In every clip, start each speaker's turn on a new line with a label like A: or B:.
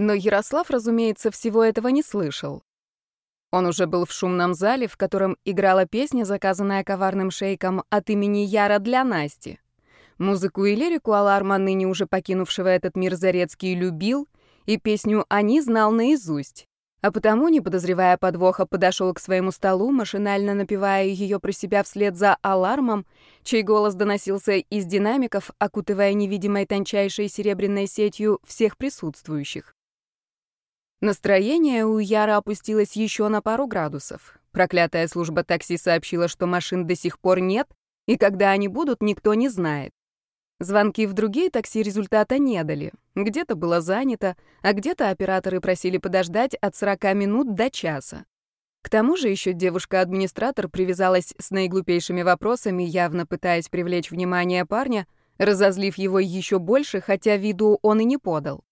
A: Но Ярослав, разумеется, всего этого не слышал. Он уже был в шумном зале, в котором играла песня, заказанная коварным шейком от имени Яра для Насти. Музыку и лирику Аларма, ныне уже покинувшего этот мир Зарецкий, любил, и песню «Они» знал наизусть. А потому, не подозревая подвоха, подошел к своему столу, машинально напевая ее про себя вслед за алармом, чей голос доносился из динамиков, окутывая невидимой тончайшей серебряной сетью всех присутствующих. Настроение у Яра опустилось еще на пару градусов. Проклятая служба такси сообщила, что машин до сих пор нет, и когда они будут, никто не знает. Звонки в другие такси результата не дали. Где-то было занято, а где-то операторы просили подождать от 40 минут до часа. К тому же еще девушка-администратор привязалась с наиглупейшими вопросами, явно пытаясь привлечь внимание парня, разозлив его еще больше, хотя виду он и не подал.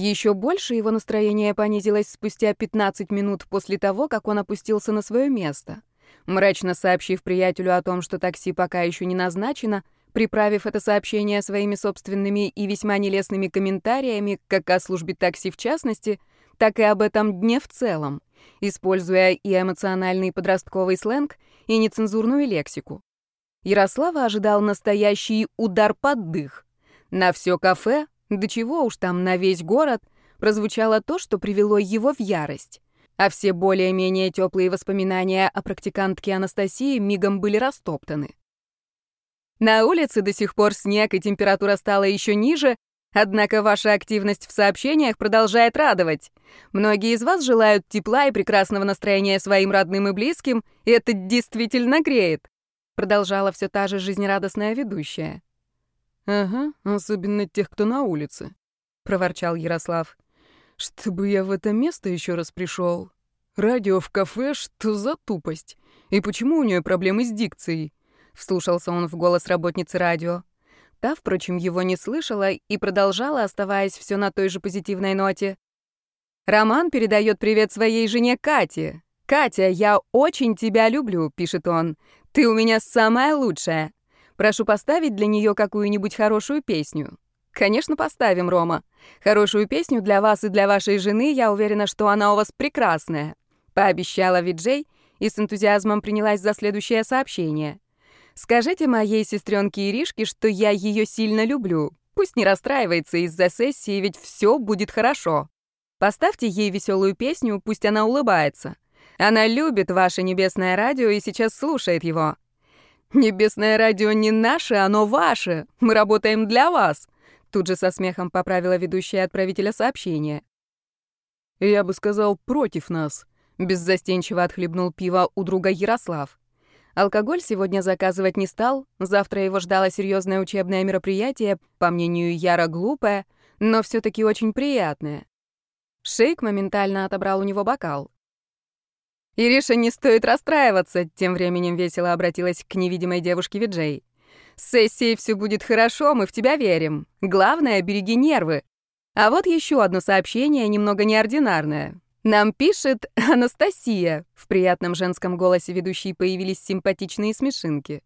A: Еще больше его настроение понизилось спустя 15 минут после того, как он опустился на свое место. Мрачно сообщив приятелю о том, что такси пока еще не назначено, приправив это сообщение своими собственными и весьма нелестными комментариями, как о службе такси в частности, так и об этом дне в целом, используя и эмоциональный подростковый сленг, и нецензурную лексику. Ярослава ожидал настоящий удар под дых. На все кафе до чего уж там на весь город прозвучало то, что привело его в ярость. А все более-менее теплые воспоминания о практикантке Анастасии мигом были растоптаны. На улице до сих пор снег и температура стала еще ниже, однако ваша активность в сообщениях продолжает радовать. Многие из вас желают тепла и прекрасного настроения своим родным и близким, и это действительно греет. Продолжала все та же жизнерадостная ведущая.
B: «Ага, особенно тех, кто на улице», — проворчал Ярослав. «Чтобы я в это место еще раз пришел. Радио в кафе, что за тупость? И почему у нее проблемы с дикцией?» Вслушался он в голос работницы радио. Та, впрочем, его не слышала и продолжала, оставаясь все на той же позитивной ноте. «Роман передает привет своей жене Кате. Катя, я очень тебя люблю», — пишет он. «Ты у меня самая лучшая. Прошу поставить для нее какую-нибудь хорошую песню. Конечно, поставим, Рома. Хорошую песню для вас и для вашей жены, я уверена, что она у вас прекрасная. Пообещала Виджей и с энтузиазмом принялась за следующее сообщение. Скажите моей сестренке Иришке, что я ее сильно люблю. Пусть не расстраивается из-за сессии, ведь все будет хорошо. Поставьте ей веселую песню, пусть она улыбается. Она любит ваше небесное радио и сейчас слушает его. «Небесное радио не наше, оно ваше. Мы работаем для вас», — тут же со смехом поправила ведущая отправителя сообщения. «Я бы сказал, против нас», —
A: беззастенчиво отхлебнул пиво у друга Ярослав. Алкоголь сегодня заказывать не стал, завтра его ждало серьезное учебное мероприятие, по мнению Яра глупое, но все таки очень приятное. Шейк моментально отобрал у него бокал. «Ириша, не стоит расстраиваться», — тем временем весело обратилась к невидимой девушке Виджей. «С сессией все будет хорошо, мы в тебя верим. Главное, береги нервы. А вот еще одно сообщение, немного неординарное. Нам пишет Анастасия». В приятном женском голосе ведущей появились симпатичные смешинки.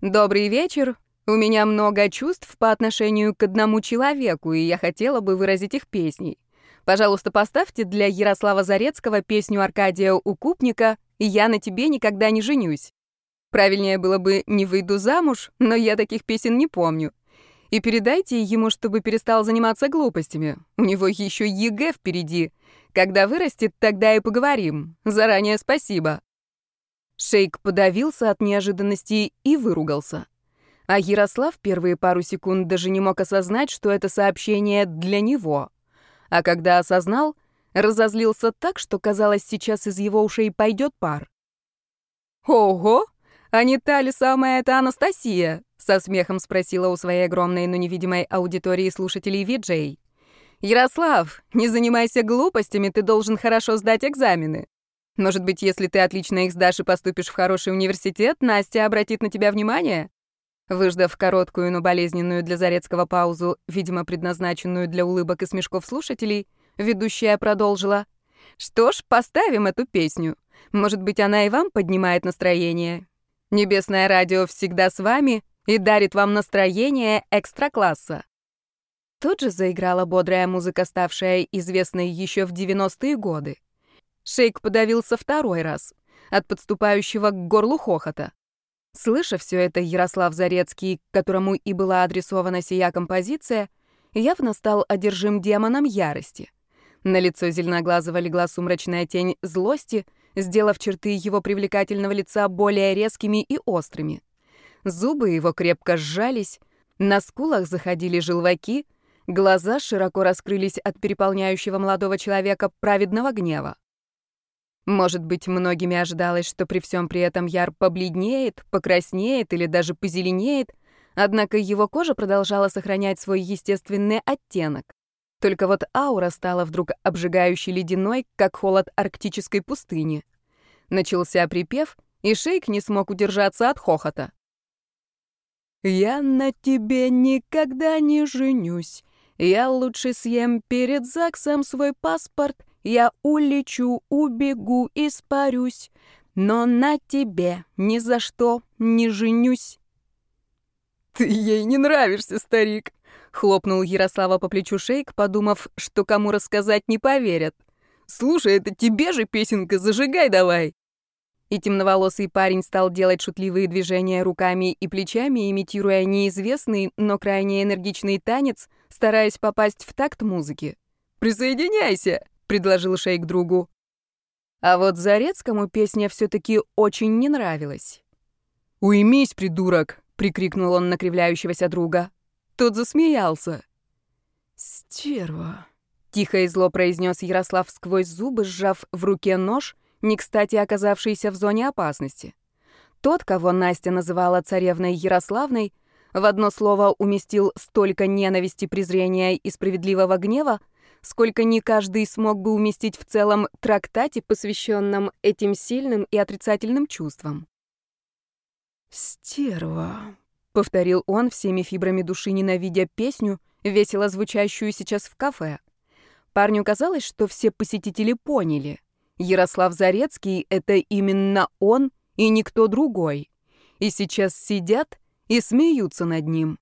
A: «Добрый вечер. У меня много чувств по отношению к одному человеку, и я хотела бы выразить их песней. Пожалуйста, поставьте для Ярослава Зарецкого песню Аркадия Укупника «Я на тебе никогда не женюсь». Правильнее было бы «Не выйду замуж», но я таких песен не помню. И передайте ему, чтобы перестал заниматься глупостями. У него еще ЕГЭ впереди. Когда вырастет, тогда и поговорим. Заранее спасибо. Шейк подавился от неожиданности и выругался. А Ярослав первые пару секунд даже не мог осознать, что это сообщение для него — а когда осознал, разозлился так, что казалось, сейчас из его ушей пойдет пар. «Ого! А не та ли самая эта Анастасия?» — со смехом спросила у своей огромной, но невидимой аудитории слушателей Виджей. «Ярослав, не занимайся глупостями, ты должен хорошо сдать экзамены. Может быть, если ты отлично их сдашь и поступишь в хороший университет, Настя обратит на тебя внимание?» Выждав короткую, но болезненную для Зарецкого паузу, видимо, предназначенную для улыбок и смешков слушателей, ведущая продолжила. «Что ж, поставим эту песню. Может быть, она и вам поднимает настроение. Небесное радио всегда с вами и дарит вам настроение экстра-класса». Тут же заиграла бодрая музыка, ставшая известной еще в 90-е годы. Шейк подавился второй раз от подступающего к горлу хохота. Слыша все это, Ярослав Зарецкий, которому и была адресована сия композиция, явно стал одержим демоном ярости. На лицо зеленоглазого легла сумрачная тень злости, сделав черты его привлекательного лица более резкими и острыми. Зубы его крепко сжались, на скулах заходили желваки, глаза широко раскрылись от переполняющего молодого человека праведного гнева. Может быть, многими ожидалось, что при всем при этом Яр побледнеет, покраснеет или даже позеленеет, однако его кожа продолжала сохранять свой естественный оттенок. Только вот аура стала вдруг обжигающей ледяной, как холод арктической пустыни. Начался припев, и шейк не смог удержаться от хохота. «Я на тебе никогда не женюсь. Я лучше съем перед ЗАГСом свой паспорт я улечу, убегу, испарюсь, но на тебе ни за что не женюсь.
B: Ты ей не нравишься, старик, хлопнул Ярослава по плечу Шейк, подумав, что кому рассказать не поверят. Слушай, это тебе же песенка, зажигай давай. И темноволосый парень стал делать шутливые движения руками и плечами, имитируя неизвестный, но крайне энергичный танец, стараясь попасть в такт музыки. «Присоединяйся!» предложил шейк другу. А вот Зарецкому песня все-таки очень не нравилась. «Уймись, придурок!» — прикрикнул он на кривляющегося друга. Тот засмеялся. «Стерва!» — тихо и зло произнес Ярослав сквозь зубы, сжав в руке нож, не кстати оказавшийся в зоне опасности. Тот, кого Настя называла царевной Ярославной, в одно слово уместил столько ненависти, презрения и справедливого гнева, сколько не каждый смог бы уместить в целом трактате, посвященном этим сильным и отрицательным чувствам. «Стерва», — повторил он всеми фибрами души, ненавидя песню, весело звучащую сейчас в кафе. Парню казалось, что все посетители поняли. Ярослав Зарецкий — это именно он и никто другой. И сейчас сидят и смеются над ним.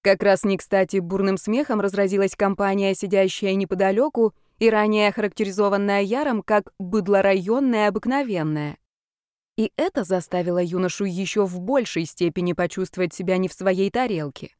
B: Как раз не кстати бурным смехом разразилась компания, сидящая неподалеку и ранее охарактеризованная Яром как быдлорайонная обыкновенная. И это заставило юношу еще в большей степени почувствовать себя не в своей тарелке.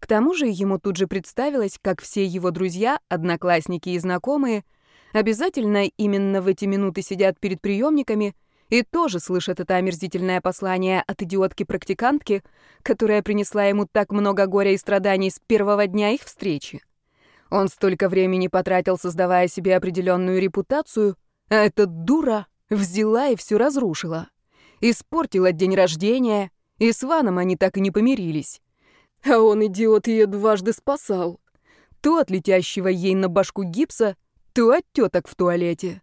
B: К тому же ему тут же представилось, как все его друзья, одноклассники и знакомые обязательно именно в эти минуты сидят перед приемниками — и тоже слышит это омерзительное послание от идиотки-практикантки, которая принесла ему так много горя и страданий с первого дня их встречи. Он столько времени потратил, создавая себе определенную репутацию, а эта дура взяла и все разрушила. Испортила день рождения, и с Ваном они так и не помирились. А он, идиот, ее дважды спасал. То от летящего ей на башку гипса, то от теток в туалете.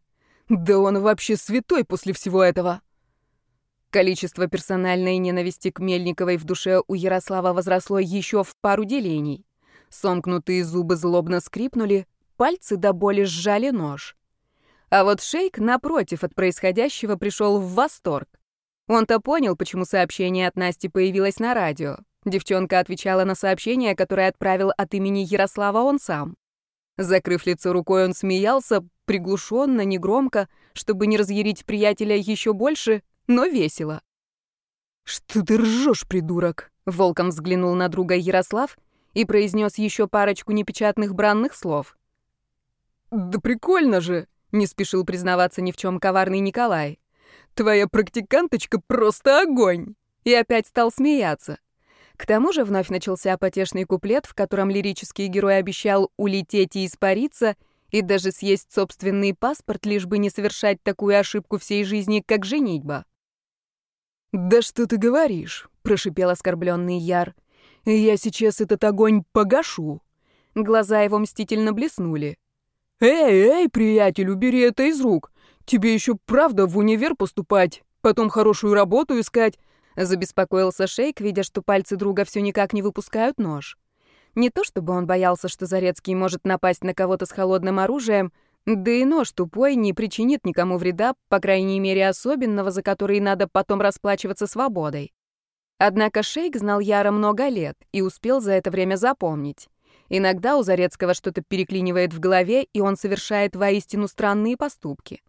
B: Да он вообще святой после всего этого. Количество персональной ненависти к Мельниковой в душе у Ярослава возросло еще в пару делений. Сомкнутые зубы злобно скрипнули, пальцы до боли сжали нож. А вот Шейк, напротив от происходящего, пришел в восторг. Он-то понял, почему сообщение от Насти появилось на радио. Девчонка отвечала на сообщение, которое отправил от имени Ярослава он сам. Закрыв лицо рукой, он смеялся, приглушенно, негромко, чтобы не разъярить приятеля еще больше, но весело. «Что ты ржешь, придурок?» — волком взглянул на друга Ярослав и произнес еще парочку непечатных бранных слов. «Да прикольно же!» — не спешил признаваться ни в чем коварный Николай. «Твоя практиканточка просто огонь!» И опять стал смеяться. К тому же вновь начался потешный куплет, в котором лирический герой обещал улететь и испариться, и даже съесть собственный паспорт, лишь бы не совершать такую ошибку всей жизни, как женитьба. «Да что ты говоришь?» — прошипел оскорбленный Яр. «Я сейчас этот огонь погашу». Глаза его мстительно блеснули. «Эй, эй, приятель, убери это из рук. Тебе еще правда в универ поступать, потом хорошую работу искать, Забеспокоился Шейк, видя, что пальцы друга все никак не выпускают нож. Не то чтобы он боялся, что Зарецкий может напасть на кого-то с холодным оружием, да и нож тупой не причинит никому вреда, по крайней мере особенного, за который надо потом расплачиваться свободой. Однако Шейк знал Яра много лет и успел за это время запомнить.
A: Иногда у Зарецкого что-то переклинивает в голове, и он совершает воистину странные поступки.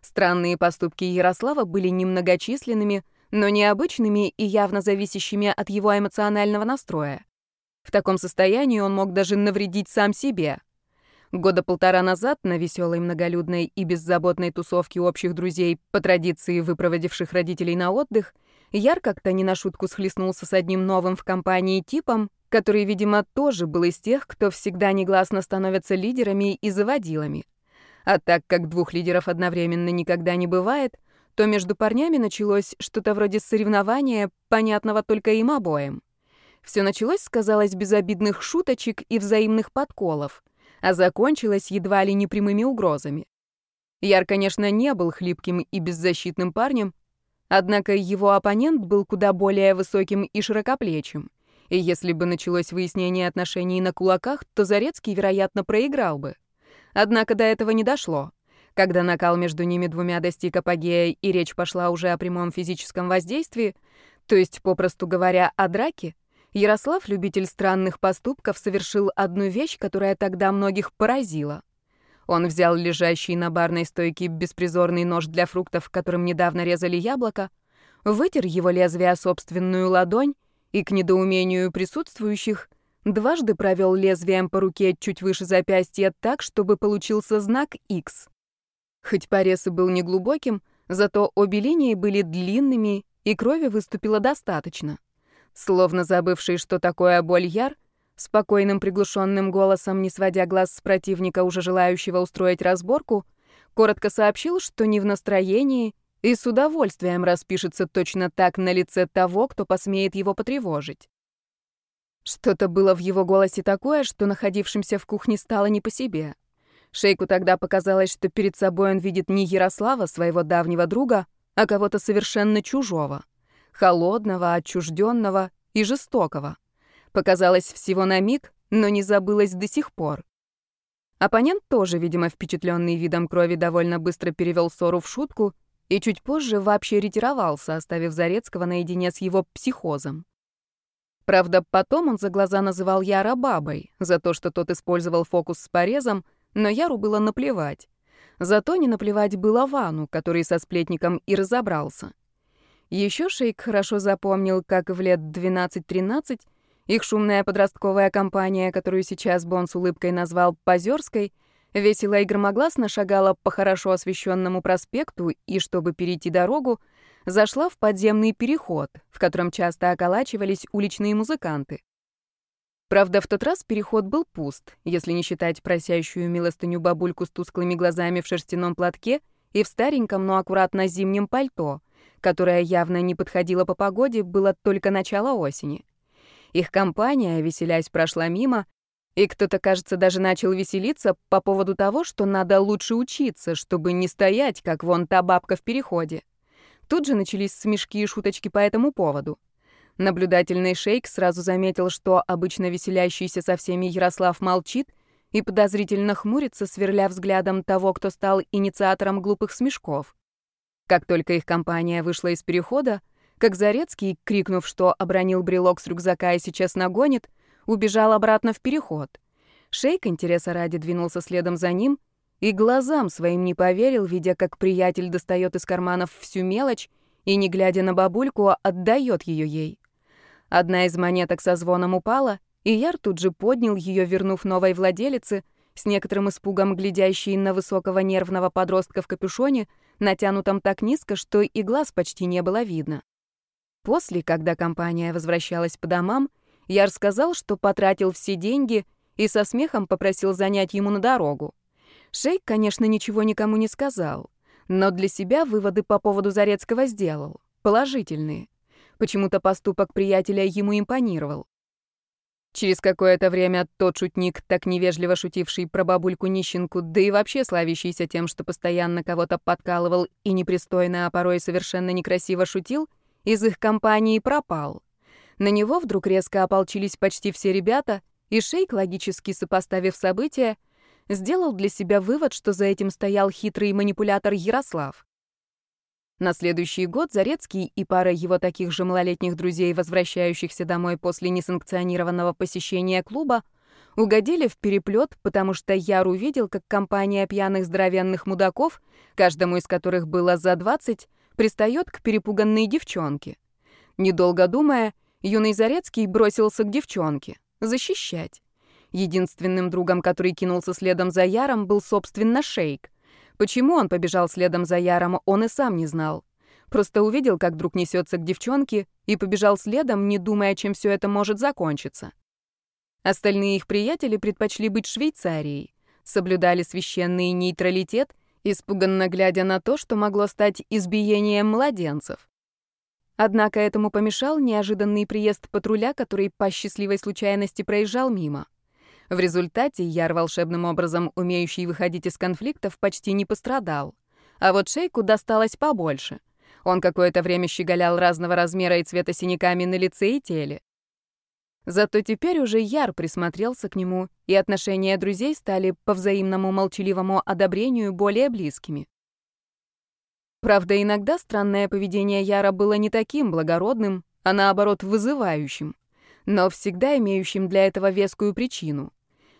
A: Странные поступки Ярослава были немногочисленными, но необычными и явно зависящими от его эмоционального настроя. В таком состоянии он мог даже навредить сам себе. Года полтора назад на веселой, многолюдной и беззаботной тусовке общих друзей, по традиции выпроводивших родителей на отдых, Яр как-то не на шутку схлестнулся с одним новым в компании типом, который, видимо, тоже был из тех, кто всегда негласно становятся лидерами и заводилами. А так как двух лидеров одновременно никогда не бывает, то между парнями началось что-то вроде соревнования, понятного только им обоим. Все началось, сказалось, безобидных шуточек и взаимных подколов, а закончилось едва ли не прямыми угрозами. Яр, конечно, не был хлипким и беззащитным парнем, однако его оппонент был куда более высоким и широкоплечим — и если бы началось выяснение отношений на кулаках, то Зарецкий, вероятно, проиграл бы. Однако до этого не дошло. Когда накал между ними двумя достиг апогея и речь пошла уже о прямом физическом воздействии, то есть, попросту говоря, о драке, Ярослав, любитель странных поступков, совершил одну вещь, которая тогда многих поразила. Он взял лежащий на барной стойке беспризорный нож для фруктов, которым недавно резали яблоко, вытер его лезвие о собственную ладонь и, к недоумению присутствующих, дважды провел лезвием по руке чуть выше запястья так, чтобы получился знак X. Хоть порез и был неглубоким, зато обе линии были длинными, и крови выступило достаточно. Словно забывший, что такое боль яр, спокойным приглушенным голосом, не сводя глаз с противника, уже желающего устроить разборку, коротко сообщил, что не в настроении и с удовольствием распишется точно так на лице того, кто посмеет его потревожить. Что-то было в его голосе такое, что находившимся в кухне стало не по себе. Шейку тогда показалось, что перед собой он видит не Ярослава, своего давнего друга, а кого-то совершенно чужого, холодного, отчужденного и жестокого. Показалось всего на миг, но не забылось до сих пор. Оппонент тоже, видимо, впечатленный видом крови, довольно быстро перевел ссору в шутку и чуть позже вообще ретировался, оставив Зарецкого наедине с его психозом. Правда, потом он за глаза называл Яра бабой за то, что тот использовал фокус с порезом, но Яру было наплевать. Зато не наплевать было Вану, который со сплетником и разобрался. Еще Шейк хорошо запомнил, как в лет 12-13 их шумная подростковая компания, которую сейчас Бон с улыбкой назвал «Позерской», Весело и громогласно шагала по хорошо освещенному проспекту и, чтобы перейти дорогу, зашла в подземный переход, в котором часто околачивались уличные музыканты. Правда, в тот раз переход был пуст, если не считать просящую милостыню бабульку с тусклыми глазами в шерстяном платке и в стареньком, но аккуратно зимнем пальто, которое явно не подходило по погоде, было только начало осени. Их компания, веселясь, прошла мимо, и кто-то, кажется, даже начал веселиться по поводу того, что надо лучше учиться, чтобы не стоять, как вон та бабка в переходе. Тут же начались смешки и шуточки по этому поводу. Наблюдательный шейк сразу заметил, что обычно веселящийся со всеми Ярослав молчит и подозрительно хмурится, сверля взглядом того, кто стал инициатором глупых смешков. Как только их компания вышла из перехода, как Зарецкий, крикнув, что обронил брелок с рюкзака и сейчас нагонит, убежал обратно в переход. Шейк интереса ради двинулся следом за ним и глазам своим не поверил, видя, как приятель достает из карманов всю мелочь и, не глядя на бабульку, отдает ее ей. Одна из монеток со звоном упала, и Яр тут же поднял ее, вернув новой владелице, с некоторым испугом глядящей на высокого нервного подростка в капюшоне, натянутом так низко, что и глаз почти не было видно. После, когда компания возвращалась по домам, я рассказал, что потратил все деньги и со смехом попросил занять ему на дорогу. Шейк, конечно, ничего никому не сказал, но для себя выводы по поводу Зарецкого сделал. Положительные. Почему-то поступок приятеля ему импонировал. Через какое-то время тот шутник, так невежливо шутивший про бабульку-нищенку, да и вообще славящийся тем, что постоянно кого-то подкалывал и непристойно, а порой совершенно некрасиво шутил, из их компании пропал. На него вдруг резко ополчились почти все ребята, и Шейк, логически сопоставив события, сделал для себя вывод, что за этим стоял хитрый манипулятор Ярослав. На следующий год Зарецкий и пара его таких же малолетних друзей, возвращающихся домой после несанкционированного посещения клуба, угодили в переплет, потому что Яр увидел, как компания пьяных здоровенных мудаков, каждому из которых было за двадцать, пристает к перепуганной девчонке. Недолго думая, юный Зарецкий бросился к девчонке. Защищать. Единственным другом, который кинулся следом за Яром, был, собственно, Шейк. Почему он побежал следом за Яром, он и сам не знал. Просто увидел, как друг несется к девчонке, и побежал следом, не думая, чем все это может закончиться. Остальные их приятели предпочли быть Швейцарией, соблюдали священный нейтралитет, испуганно глядя на то, что могло стать избиением младенцев. Однако этому помешал неожиданный приезд патруля, который по счастливой случайности проезжал мимо. В результате Яр, волшебным образом умеющий выходить из конфликтов, почти не пострадал. А вот Шейку досталось побольше. Он какое-то время щеголял разного размера и цвета синяками на лице и теле. Зато теперь уже Яр присмотрелся к нему, и отношения друзей стали по взаимному молчаливому одобрению более близкими. Правда, иногда странное поведение Яра было не таким благородным, а наоборот вызывающим, но всегда имеющим для этого вескую причину.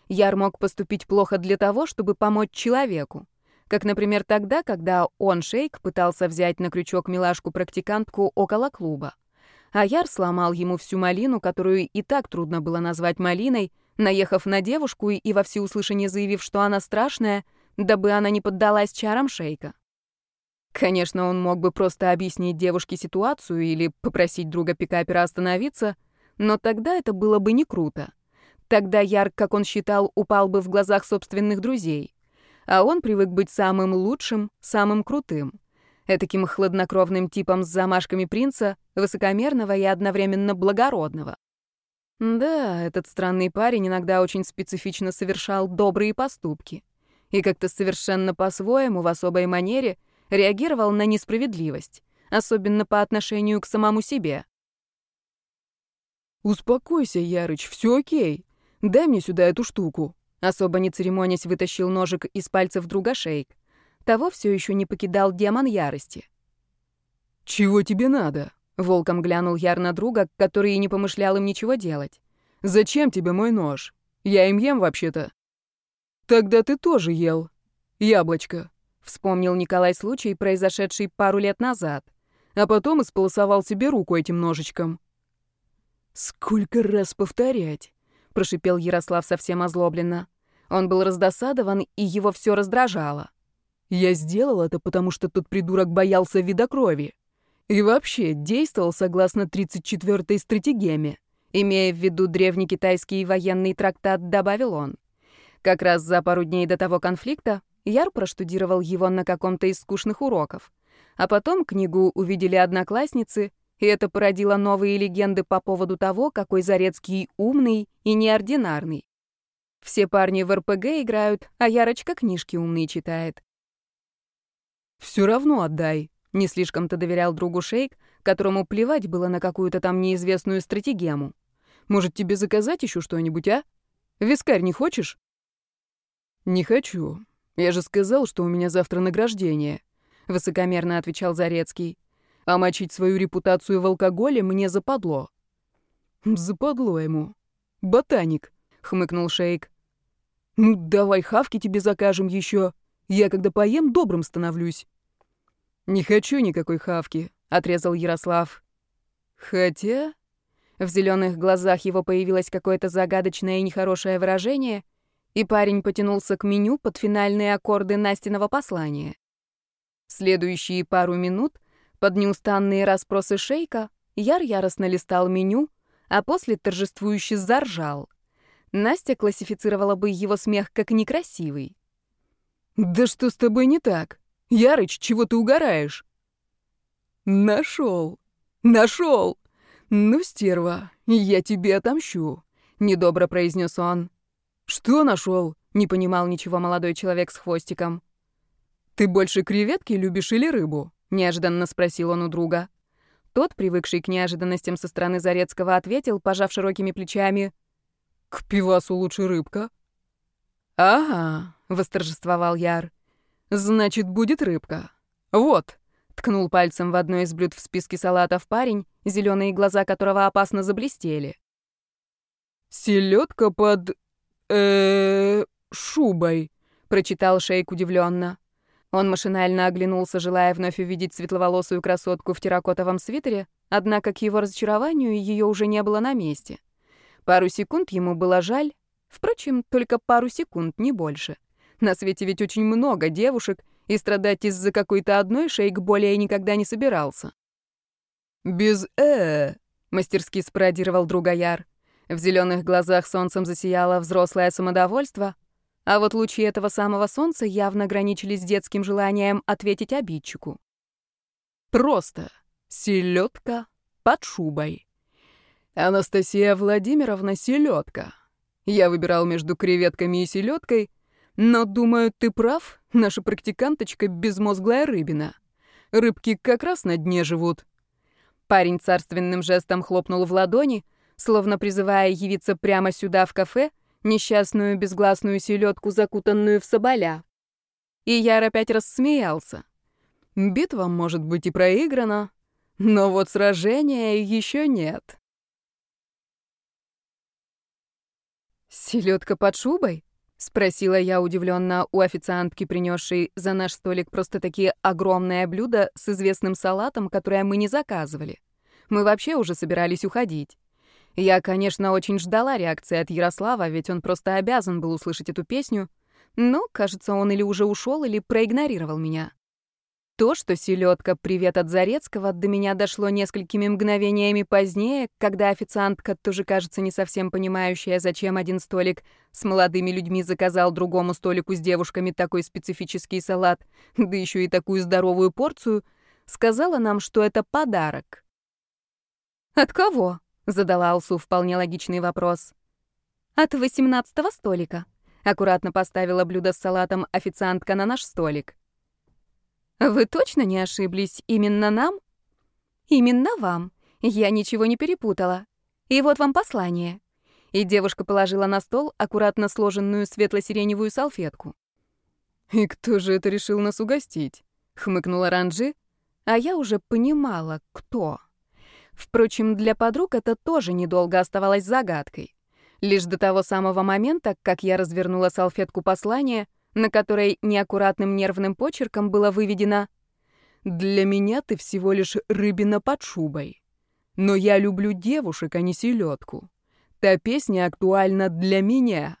A: Яр мог поступить плохо для того, чтобы помочь человеку. Как, например, тогда, когда он, Шейк, пытался взять на крючок милашку-практикантку около клуба. А Яр сломал ему всю малину, которую и так трудно было назвать малиной, наехав на девушку и во всеуслышание заявив, что она страшная, дабы она не поддалась чарам Шейка. Конечно, он мог бы просто объяснить девушке ситуацию или попросить друга пикапера остановиться, но тогда это было бы не круто. Тогда Ярк, как он считал, упал бы в глазах собственных друзей. А он привык быть самым лучшим, самым крутым. Этаким хладнокровным типом с замашками принца, высокомерного и одновременно благородного. Да, этот странный парень иногда очень специфично совершал добрые поступки. И как-то совершенно по-своему, в особой манере — реагировал на несправедливость, особенно по отношению к самому себе.
B: «Успокойся, Ярыч, все окей. Дай мне сюда эту штуку».
A: Особо не церемонясь, вытащил ножик из пальцев друга Шейк. Того все еще не покидал демон ярости.
B: «Чего тебе надо?»
A: Волком глянул Яр на друга, который и не помышлял им ничего делать.
B: «Зачем тебе мой нож? Я им ем вообще-то». «Тогда ты тоже ел. Яблочко.
A: Вспомнил Николай случай, произошедший пару лет назад,
B: а потом исполосовал себе руку этим ножичком.
A: «Сколько раз повторять?» — прошипел Ярослав совсем озлобленно. Он был раздосадован, и его все раздражало.
B: «Я сделал это, потому что тот придурок боялся вида крови. И вообще действовал согласно 34-й стратегеме.
A: Имея в виду древнекитайский военный трактат, добавил он. Как раз за пару дней до того конфликта Яр проштудировал его на каком-то из скучных уроков. А потом книгу увидели одноклассницы, и это породило новые легенды по поводу того, какой Зарецкий умный и неординарный. Все парни в РПГ играют, а Ярочка книжки умные читает.
B: «Все равно отдай», —
A: не слишком-то доверял другу Шейк, которому плевать было на какую-то там неизвестную стратегему.
B: «Может, тебе заказать еще что-нибудь, а? Вискарь не хочешь?» «Не хочу. «Я же сказал, что у меня завтра награждение», — высокомерно отвечал Зарецкий. «А мочить свою репутацию в алкоголе мне западло». «Западло ему. Ботаник», — хмыкнул Шейк. «Ну, давай хавки тебе закажем еще. Я, когда поем, добрым становлюсь». «Не хочу никакой хавки», — отрезал Ярослав. «Хотя...» В зеленых глазах его появилось какое-то загадочное и нехорошее выражение, и парень потянулся к меню под финальные аккорды Настиного послания. Следующие пару минут, под неустанные расспросы шейка, Яр яростно листал меню, а после торжествующе заржал. Настя классифицировала бы его смех как некрасивый. «Да что с тобой не так? Ярыч, чего ты угораешь?» «Нашел! Нашел! Ну, стерва, я тебе отомщу!» — недобро произнес он. «Что нашел?» — не понимал ничего молодой человек с хвостиком. «Ты больше креветки любишь или рыбу?» — неожиданно спросил он у друга.
A: Тот, привыкший к неожиданностям со стороны Зарецкого, ответил, пожав широкими плечами.
B: «К пивасу лучше рыбка».
A: «Ага», — восторжествовал Яр. «Значит, будет рыбка. Вот», — ткнул пальцем в одно из блюд в списке салатов парень, зеленые глаза которого опасно заблестели.
B: «Селедка под э шубой», — прочитал Шейк удивленно.
A: Он машинально оглянулся, желая вновь увидеть светловолосую красотку в терракотовом свитере, однако к его разочарованию ее уже не было на месте. Пару секунд ему было жаль, впрочем, только пару секунд, не больше. На свете ведь очень много девушек, и страдать из-за какой-то одной шейк более никогда не собирался.
B: «Без э
A: мастерски спародировал Другояр. В зеленых глазах солнцем засияло взрослое самодовольство, а вот лучи этого самого солнца явно граничили с детским желанием ответить обидчику.
B: Просто селедка под шубой. Анастасия Владимировна селедка. Я выбирал между креветками и селедкой, но, думаю, ты прав, наша практиканточка безмозглая рыбина. Рыбки как раз на дне живут.
A: Парень царственным жестом хлопнул в ладони, словно призывая явиться прямо сюда, в кафе, несчастную безгласную селедку, закутанную в соболя. И Яр опять рассмеялся.
B: Битва может быть и проиграна, но вот сражения еще нет.
A: Селедка под шубой? спросила я удивленно у официантки, принесшей за наш столик просто такие огромное блюдо с известным салатом, которое мы не заказывали. Мы вообще уже собирались уходить. Я, конечно, очень ждала реакции от Ярослава, ведь он просто обязан был услышать эту песню, но, кажется, он или уже ушел, или проигнорировал меня. То, что селедка «Привет от Зарецкого» до меня дошло несколькими мгновениями позднее, когда официантка, тоже кажется не совсем понимающая, зачем один столик с молодыми людьми заказал другому столику с девушками такой специфический салат, да еще и такую здоровую порцию, сказала нам, что это подарок. «От кого?» — задала Алсу вполне логичный вопрос. «От восемнадцатого столика», — аккуратно поставила блюдо с салатом официантка на наш столик. Вы точно не ошиблись? Именно нам? Именно вам. Я ничего не перепутала. И вот вам послание. И девушка положила на стол аккуратно сложенную светло-сиреневую салфетку.
B: «И кто же это решил нас угостить?» — хмыкнула Ранджи, а я уже понимала, кто.
A: Впрочем, для подруг это тоже недолго оставалось загадкой. Лишь до того самого момента, как я развернула салфетку послания — на которой неаккуратным нервным почерком было выведено «Для меня ты всего лишь рыбина под шубой. Но я люблю девушек, а не селедку. Та песня актуальна для меня».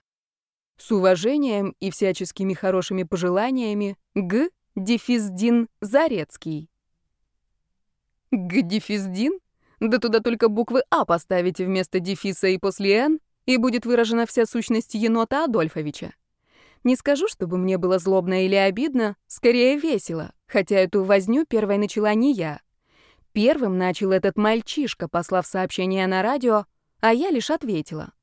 A: С уважением и всяческими хорошими пожеланиями Г. Дефиздин Зарецкий. Г. Дефиздин? Да туда только буквы А поставите вместо дефиса и после Н, и будет выражена вся сущность енота Адольфовича. Не скажу, чтобы мне было злобно или обидно, скорее весело, хотя эту возню первой начала не я. Первым начал этот мальчишка, послав сообщение на радио, а я лишь ответила.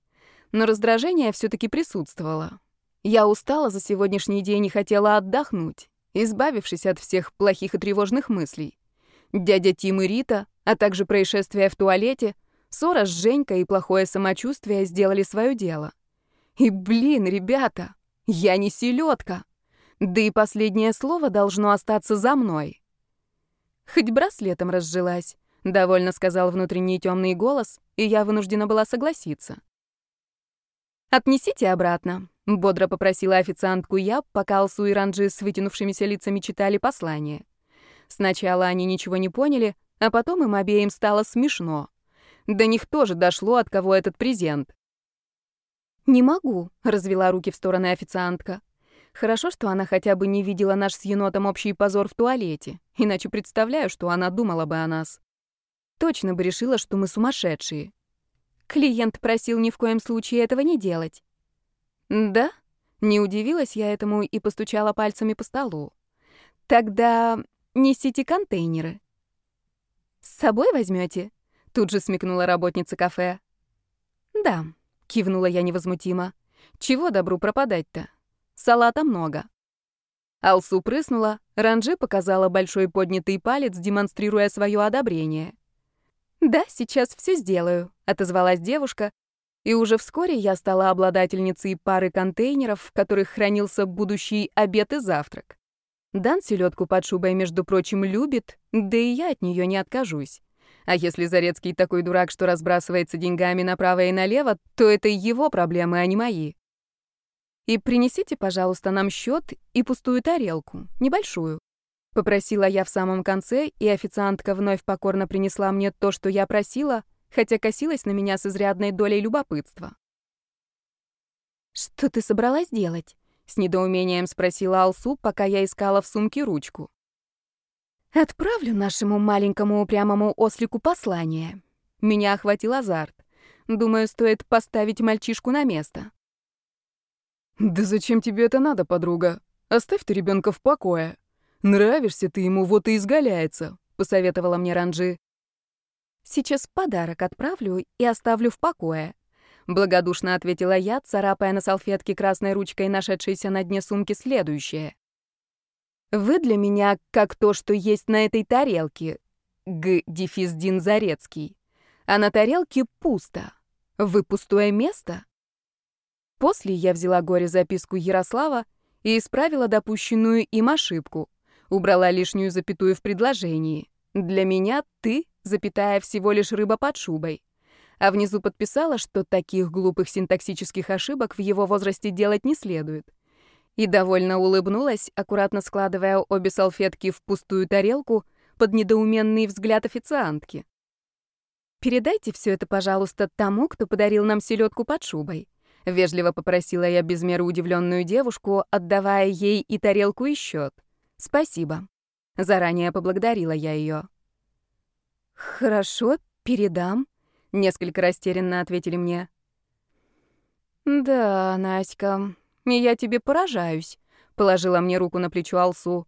A: Но раздражение все таки присутствовало. Я устала за сегодняшний день и хотела отдохнуть, избавившись от всех плохих и тревожных мыслей. Дядя Тим и Рита, а также происшествия в туалете, ссора с Женькой и плохое самочувствие сделали свое дело. И, блин, ребята, я не селедка. Да и последнее слово должно остаться за мной. Хоть браслетом разжилась, довольно сказал внутренний темный голос, и я вынуждена была согласиться. «Отнесите обратно», — бодро попросила официантку я, пока Алсу и Ранджи с вытянувшимися лицами читали послание. Сначала они ничего не поняли, а потом им обеим стало смешно. До них тоже дошло, от кого этот презент. «Не могу», — развела руки в стороны официантка. Хорошо, что она хотя бы не видела наш с енотом общий позор в туалете, иначе представляю, что она думала бы о нас. Точно бы решила, что мы сумасшедшие. Клиент просил ни в коем случае этого не делать. Да? Не удивилась я этому и постучала пальцами по столу. Тогда несите контейнеры. С собой возьмете? Тут же смекнула работница кафе. Да, Кивнула я невозмутимо. Чего добру пропадать-то? Салата много. Алсу прыснула, Ранжи показала большой поднятый палец, демонстрируя свое одобрение. «Да, сейчас все сделаю», — отозвалась девушка, и уже вскоре я стала обладательницей пары контейнеров, в которых хранился будущий обед и завтрак. Дан селедку под шубой, между прочим, любит, да и я от нее не откажусь. А если Зарецкий такой дурак, что разбрасывается деньгами направо и налево, то это его проблемы, а не мои. И принесите, пожалуйста, нам счет и пустую тарелку, небольшую. Попросила я в самом конце, и официантка вновь покорно принесла мне то, что я просила, хотя косилась на меня с изрядной долей любопытства. «Что ты собралась делать?» — с недоумением спросила Алсу, пока я искала в сумке ручку. «Отправлю нашему маленькому упрямому ослику послание». Меня охватил азарт. Думаю, стоит поставить мальчишку на место.
B: «Да зачем тебе это надо, подруга? Оставь ты ребенка в покое. Нравишься ты ему, вот и изгаляется», — посоветовала мне Ранджи.
A: «Сейчас подарок отправлю и оставлю в покое», — благодушно ответила я, царапая на салфетке красной ручкой нашедшейся на дне сумки следующее. «Вы для меня как то, что есть на этой тарелке. Г. Дефис Дин Зарецкий. А на тарелке пусто. Вы пустое место?» После я взяла горе записку Ярослава и исправила допущенную им ошибку. Убрала лишнюю запятую в предложении. Для меня ты, запятая, всего лишь рыба под шубой. А внизу подписала, что таких глупых синтаксических ошибок в его возрасте делать не следует. И довольно улыбнулась, аккуратно складывая обе салфетки в пустую тарелку под недоуменный взгляд официантки. «Передайте все это, пожалуйста, тому, кто подарил нам селедку под шубой. — вежливо попросила я безмеру удивленную девушку, отдавая ей и тарелку, и счет. «Спасибо». Заранее поблагодарила я ее. «Хорошо, передам», — несколько растерянно ответили мне. «Да, Наська, я тебе поражаюсь», — положила мне руку на плечо Алсу.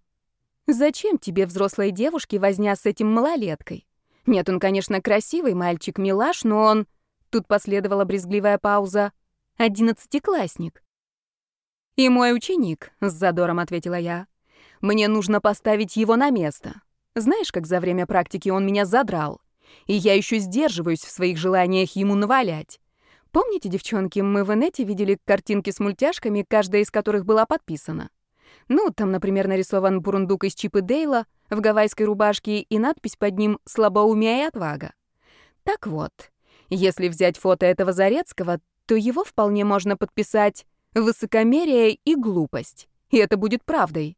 A: «Зачем тебе, взрослой девушке, возня с этим малолеткой? Нет, он, конечно, красивый мальчик, милаш, но он...» Тут последовала брезгливая пауза одиннадцатиклассник. «И мой ученик», — с задором ответила я. «Мне нужно поставить его на место. Знаешь, как за время практики он меня задрал? И я еще сдерживаюсь в своих желаниях ему навалять. Помните, девчонки, мы в инете видели картинки с мультяшками, каждая из которых была подписана? Ну, там, например, нарисован бурундук из Чипа Дейла в гавайской рубашке и надпись под ним «Слабоумие и отвага». Так вот, если взять фото этого Зарецкого, то его вполне можно подписать «высокомерие и глупость», и это будет правдой.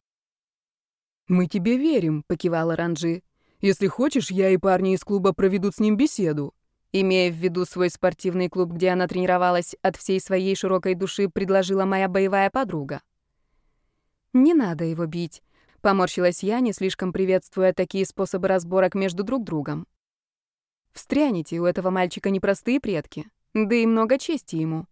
B: «Мы тебе верим», — покивала Ранжи. «Если хочешь, я и парни из клуба проведут с ним беседу».
A: Имея в виду свой спортивный клуб, где она тренировалась от всей своей широкой души, предложила моя боевая подруга. «Не надо его бить», — поморщилась я, не слишком приветствуя такие способы разборок между друг другом. «Встряните, у этого мальчика непростые предки. Да и много чести ему.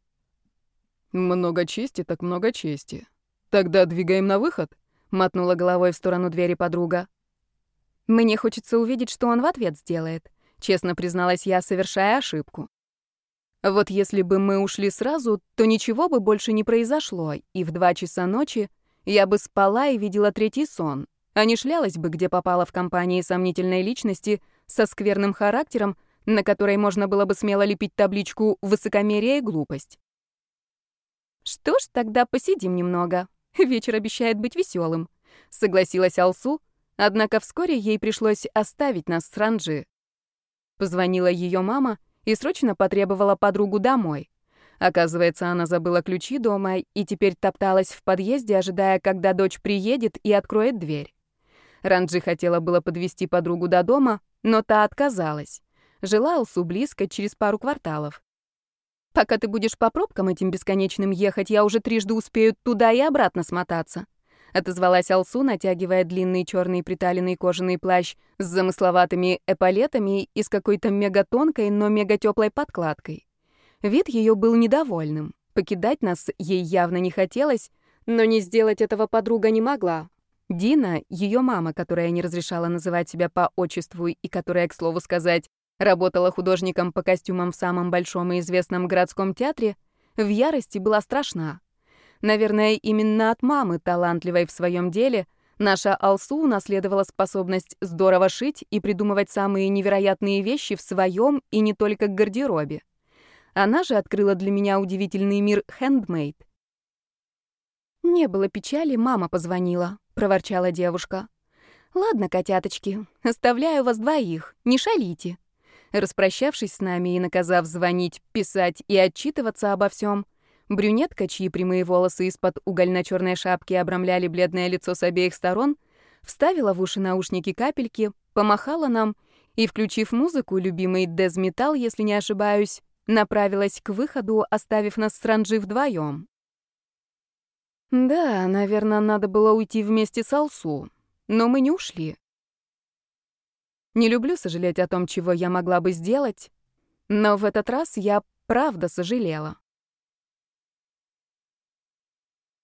B: Много чести, так много чести. Тогда двигаем на выход, мотнула головой в сторону двери подруга.
A: Мне хочется увидеть, что он в ответ сделает, честно призналась я, совершая ошибку. Вот если бы мы ушли сразу, то ничего бы больше не произошло, и в два часа ночи я бы спала и видела третий сон, а не шлялась бы, где попала в компании сомнительной личности со скверным характером, на которой можно было бы смело лепить табличку «Высокомерие и глупость». «Что ж, тогда посидим немного. Вечер обещает быть веселым», — согласилась Алсу, однако вскоре ей пришлось оставить нас с Ранджи. Позвонила ее мама и срочно потребовала подругу домой. Оказывается, она забыла ключи дома и теперь топталась в подъезде, ожидая, когда дочь приедет и откроет дверь. Ранджи хотела было подвести подругу до дома, но та отказалась. Жила Алсу близко, через пару кварталов. Пока ты будешь по пробкам этим бесконечным ехать, я уже трижды успею туда и обратно смотаться. Отозвалась Алсу, натягивая длинный черный приталенный кожаный плащ с замысловатыми эполетами и с какой-то мегатонкой, но мегатеплой подкладкой. Вид ее был недовольным. Покидать нас ей явно не хотелось, но не сделать этого подруга не могла. Дина, ее мама, которая не разрешала называть себя по отчеству и которая, к слову сказать, Работала художником по костюмам в самом большом и известном городском театре, в ярости была страшна. Наверное, именно от мамы, талантливой в своем деле, наша Алсу унаследовала способность здорово шить и придумывать самые невероятные вещи в своем и не только гардеробе. Она же открыла для меня удивительный мир хендмейд. «Не было печали, мама позвонила», — проворчала девушка. «Ладно, котяточки, оставляю вас двоих, не шалите». Распрощавшись с нами и наказав звонить, писать и отчитываться обо всем, Брюнетка, чьи прямые волосы из-под угольно-черной шапки обрамляли бледное лицо с обеих сторон, вставила в уши наушники капельки, помахала нам и, включив музыку, любимый дезметал, если не ошибаюсь, направилась к выходу, оставив нас с Ранджи вдвоем. Да, наверное, надо было уйти вместе с Алсу, но мы не ушли. Не люблю сожалеть о том, чего я могла бы сделать, но в этот раз я правда сожалела.